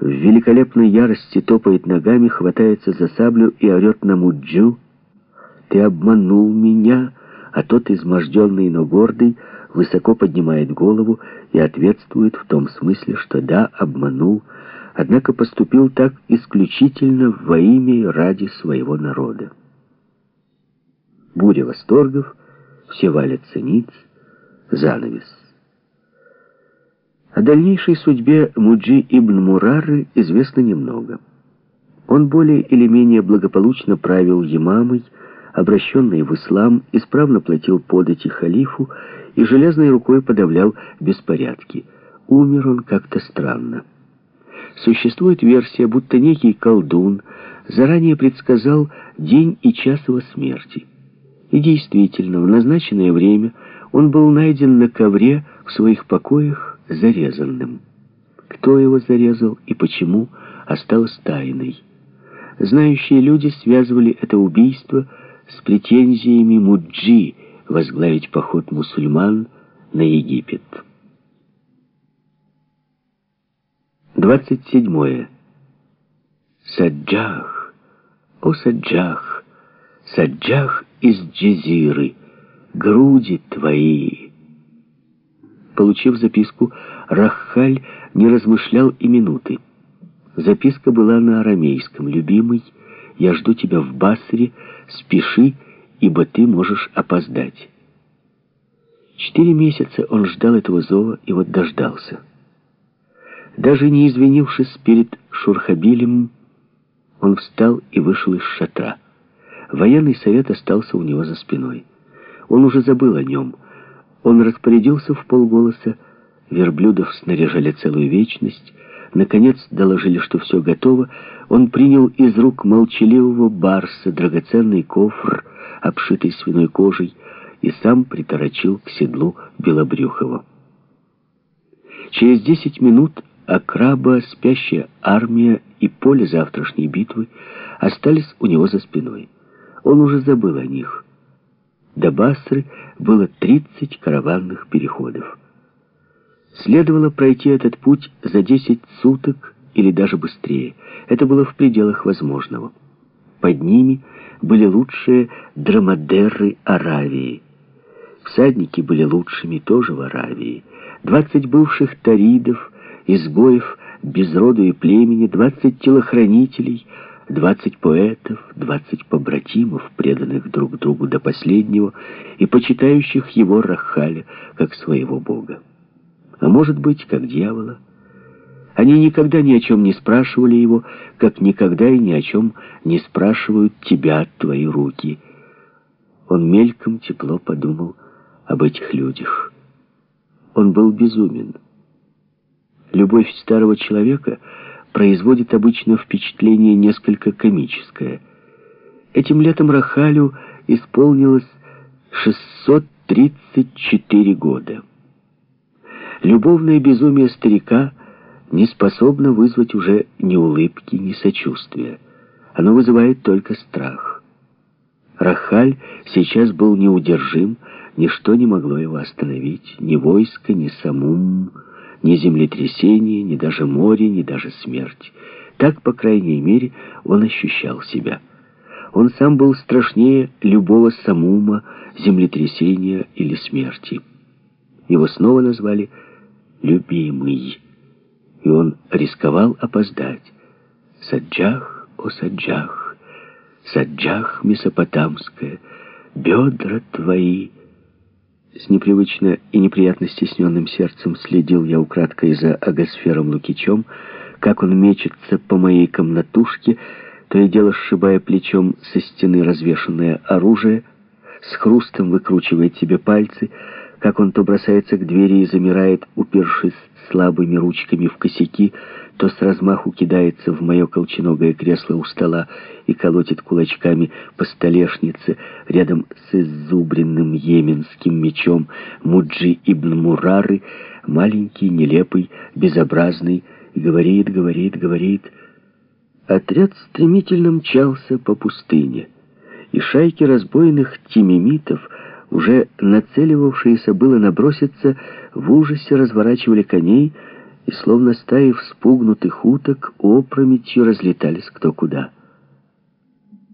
в великолепной ярости топает ногами, хватается за саблю и орет на Муджу. «Ты обманул меня!» А тот, изможденный, но гордый, высоко поднимает голову и ответствует в том смысле, что да, обманул, однако поступил так исключительно во имя и ради своего народа. Буря восторгов, все валятся ниц, занавес. О дальнейшей судьбе Муджи ибн Мурары известно немного. Он более или менее благополучно правил Ямамой, обращенный в ислам, исправно платил подати халифу и железной рукой подавлял беспорядки. Умер он как-то странно. Существует версия, будто некий колдун заранее предсказал день и час его смерти. И действительно, в назначенное время он был найден на ковре в своих покоях зарезанным. Кто его зарезал и почему, осталось тайной. Знающие люди связывали это убийство с претензиями Муджи возглавить поход мусульман на Египет. 27. Саджах, о Саджах, Саджах из Джезиры, груди твои, Получив записку, Рахаль не размышлял и минуты. Записка была на арамейском. «Любимый, я жду тебя в Басре, спеши, ибо ты можешь опоздать». Четыре месяца он ждал этого зова и вот дождался. Даже не извинившись перед Шурхабилем, он встал и вышел из шатра. Военный совет остался у него за спиной. Он уже забыл о нем — он распорядился в полголоса, верблюдов снаряжали целую вечность, наконец доложили, что все готово, он принял из рук молчаливого барса драгоценный кофр, обшитый свиной кожей, и сам приторочил к седлу Белобрюхова. Через десять минут Акраба, спящая армия и поле завтрашней битвы остались у него за спиной. Он уже забыл о них. До Басры было 30 караванных переходов. Следовало пройти этот путь за 10 суток или даже быстрее. Это было в пределах возможного. Под ними были лучшие драмадеры Аравии. Всадники были лучшими тоже в Аравии. 20 бывших таридов, изгоев без роду и племени, 20 телохранителей — Двадцать поэтов, двадцать побратимов, преданных друг другу до последнего и почитающих его Рахаля как своего бога. А может быть, как дьявола. Они никогда ни о чем не спрашивали его, как никогда и ни о чем не спрашивают тебя твои руки. Он мельком тепло подумал об этих людях. Он был безумен. Любовь старого человека — производит обычно впечатление несколько комическое. Этим летом Рахалю исполнилось 634 года. Любовное безумие старика не способно вызвать уже ни улыбки, ни сочувствия. Оно вызывает только страх. Рахаль сейчас был неудержим, ничто не могло его остановить, ни войско, ни самум, ни землетрясение, ни даже море, ни даже смерть. Так, по крайней мере, он ощущал себя. Он сам был страшнее любого самума, землетрясения или смерти. Его снова назвали «любимый», и он рисковал опоздать. «Саджах, о Саджах, Саджах Месопотамская, бедра твои». С непривычно и неприятно стесненным сердцем следил я украдкой за Агосфером Лукичем, как он мечется по моей комнатушке, то и дело сшибая плечом со стены развешанное оружие, с хрустом выкручивает себе пальцы, как он то бросается к двери и замирает, упершись слабыми ручками в косяки, то с размаху кидается в мое колченогое кресло у стола и колотит кулачками по столешнице рядом с иззубренным йеменским мечом Муджи ибн Мурары, маленький, нелепый, безобразный, говорит, говорит, говорит. Отряд стремительно мчался по пустыне, и шайки разбойных тимимитов, уже нацеливавшиеся было наброситься, в ужасе разворачивали коней, и словно стаи вспугнутых уток опрометью разлетались кто куда.